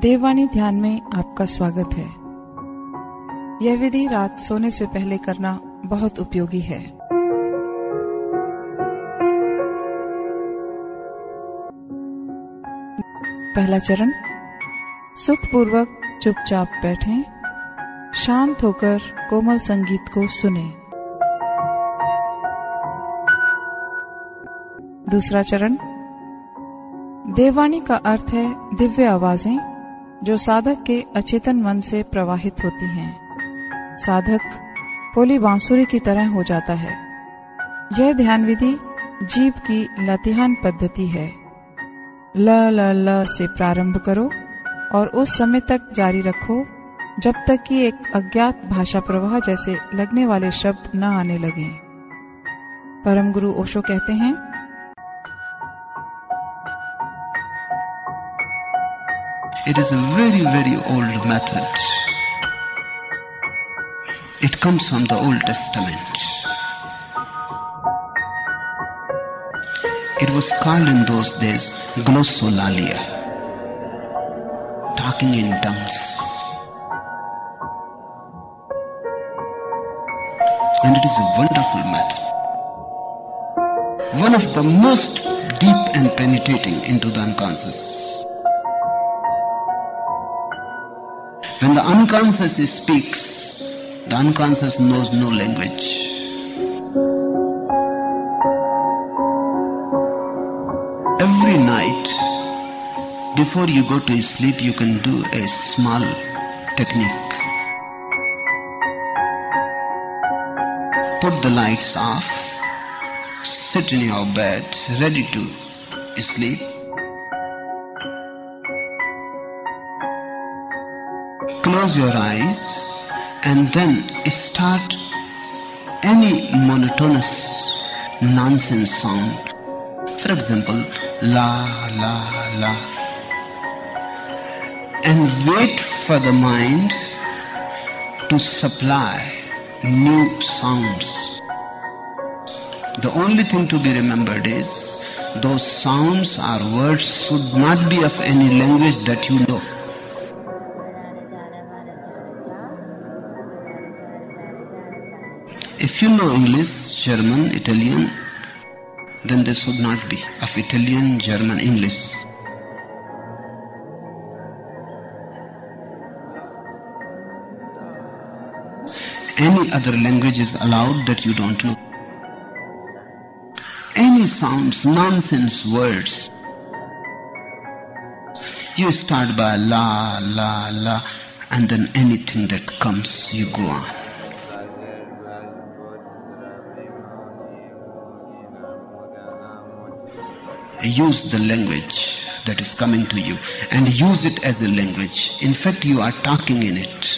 देववाणी ध्यान में आपका स्वागत है। यह विधि रात सोने से पहले करना बहुत उपयोगी है। पहला चरण सुखपूर्वक चुपचाप बैठें, शांत होकर कोमल संगीत को सुने। दूसरा चरण देववाणी का अर्थ है दिव्य आवाज़ें जो साधक के अचेतन मन से प्रवाहित होती हैं। साधक पोली बांसुरी की तरह हो जाता है। यह ध्यान विधि जीव की लतिहान पद्धति है। ल ल ल से प्रारंभ करो और उस समय तक जारी रखो जब तक कि एक अज्ञात भाषा प्रवाह जैसे लगने वाले शब्द न आने लगे। परम गुरु ओशो कहते हैं It is a very, very old method. It comes from the Old Testament. It was called in those days glossolalia, talking in tongues. And it is a wonderful method. One of the most deep and penetrating into the unconscious. When the unconscious speaks, the unconscious knows no language. Every night, before you go to sleep, you can do a small technique. Put the lights off, sit in your bed, ready to sleep. Close your eyes and then start any monotonous nonsense sound. For example, la la la. And wait for the mind to supply new sounds. The only thing to be remembered is those sounds or words should not be of any language that you know. If you know English, German, Italian, then they should not be of Italian, German, English. Any other language is allowed that you don't know. Any sounds, nonsense words. You start by la, la, la, and then anything that comes, you go on. Use the language that is coming to you and use it as a language. In fact, you are talking in it.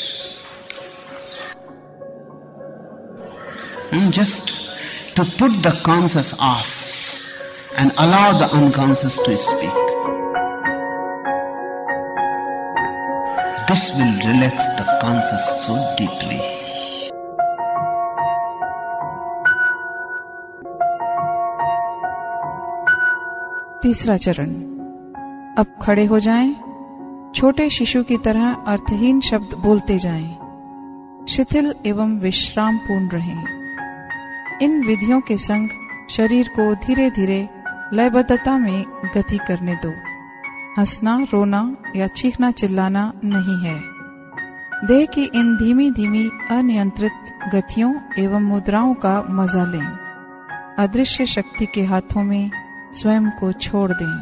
And just to put the conscious off and allow the unconscious to speak. This will relax the conscious so deeply. तीसरा चरण। अब खड़े हो जाएँ, छोटे शिशु की तरह अर्थहीन शब्द बोलते जाएँ, शिथिल एवं विश्राम पूर्ण रहें। इन विधियों के संग शरीर को धीरे धीरे लयबद्धता में गति करने दो। हंसना रोना या चीखना चिल्लाना नहीं है। देह की इन धीमी धीमी अनियंत्रित गतियों एवं मुद्राओं का मज़ा लें। अदृश्य शक्ति के हाथों में स्वयं को छोड़ दें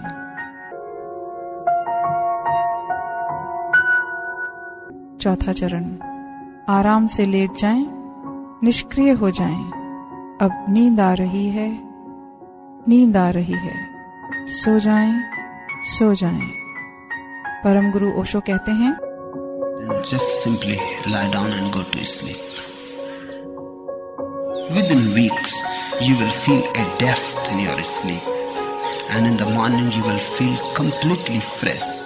चौथा चरण आराम से लेट जाएँ, निष्क्रिय हो जाएँ। अब नींद आ रही है नींद आ रही है सो जाएँ, सो जाएँ। परम गुरु ओशो कहते हैं just simply lie down and go to sleep within weeks you will feel a depth in your sleep And in the morning, you will feel completely fresh.